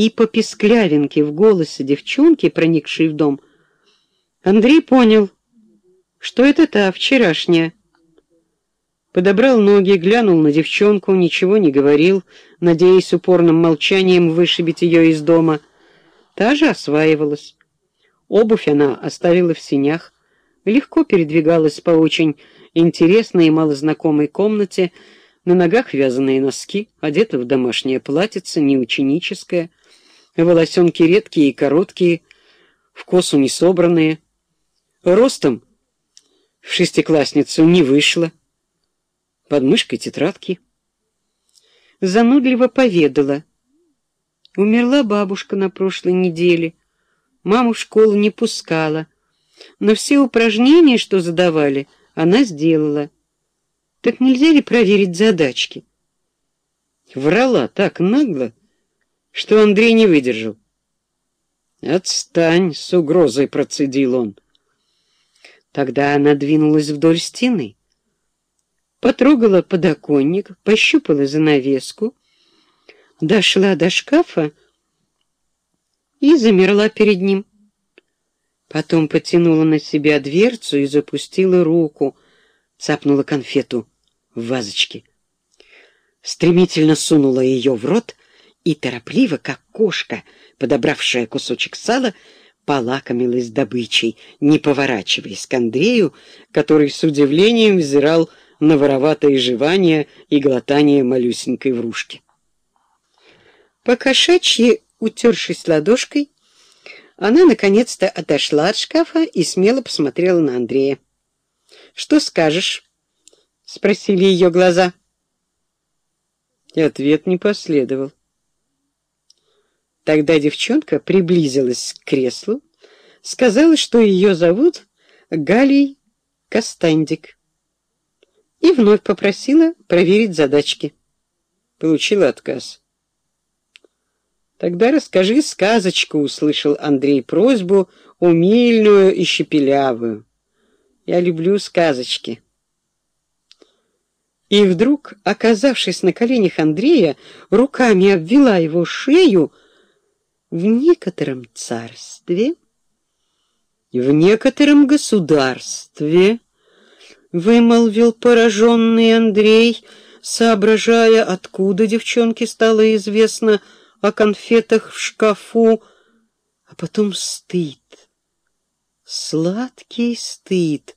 и по песклявинке в голосе девчонки, проникшей в дом, Андрей понял, что это та вчерашняя. Подобрал ноги, глянул на девчонку, ничего не говорил, надеясь упорным молчанием вышибить ее из дома. Та же осваивалась. Обувь она оставила в синях, легко передвигалась по очень интересной и малознакомой комнате, на ногах вязаные носки, одета в домашнее платьице, не ученическое, волосенки редкие и короткие, в косу не собранные. Ростом в шестиклассницу не вышла, под мышкой тетрадки. Занудливо поведала. Умерла бабушка на прошлой неделе, маму в школу не пускала, но все упражнения, что задавали, она сделала. Так нельзя ли проверить задачки? Врала так нагло, что Андрей не выдержал. «Отстань!» — с угрозой процедил он. Тогда она двинулась вдоль стены, потрогала подоконник, пощупала занавеску, дошла до шкафа и замерла перед ним. Потом потянула на себя дверцу и запустила руку, цапнула конфету в вазочке. Стремительно сунула ее в рот и торопливо, как кошка, подобравшая кусочек сала, полакомилась добычей, не поворачиваясь к Андрею, который с удивлением взирал на вороватое жевание и глотание малюсенькой врушки. Покошачьи, утершись ладошкой, она наконец-то отошла от шкафа и смело посмотрела на Андрея. «Что скажешь?» — спросили ее глаза. И ответ не последовал. Тогда девчонка приблизилась к креслу, сказала, что ее зовут Галей Костандик, и вновь попросила проверить задачки. Получила отказ. «Тогда расскажи сказочку», — услышал Андрей просьбу, умильную и щепелявую. «Я люблю сказочки». И вдруг, оказавшись на коленях Андрея, руками обвела его шею в некотором царстве, в некотором государстве, вымолвил пораженный Андрей, соображая, откуда девчонке стало известно о конфетах в шкафу, а потом стыд, сладкий стыд,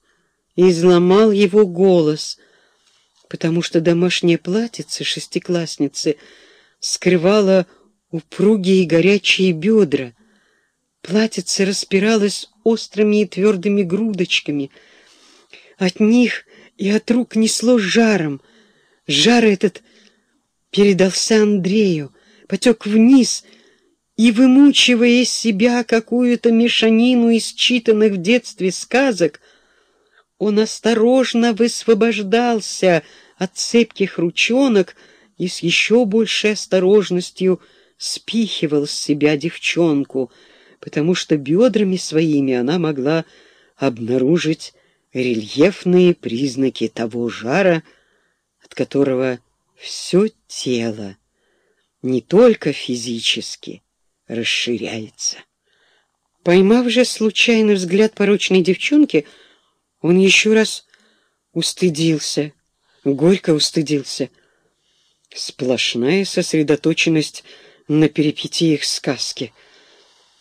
изломал его голос, потому что домашнее платьице шестиклассницы скрывало упругие горячие бедра. Платьице распиралось острыми и твердыми грудочками. От них и от рук несло жаром. Жар этот передался Андрею, потек вниз и, вымучивая из себя какую-то мешанину из читанных в детстве сказок, он осторожно высвобождался от цепких ручонок и с еще большей осторожностью — спихивал с себя девчонку, потому что бедрами своими она могла обнаружить рельефные признаки того жара, от которого все тело, не только физически, расширяется. Поймав же случайный взгляд порочной девчонки, он еще раз устыдился, горько устыдился. Сплошная сосредоточенность на перипетиях сказки —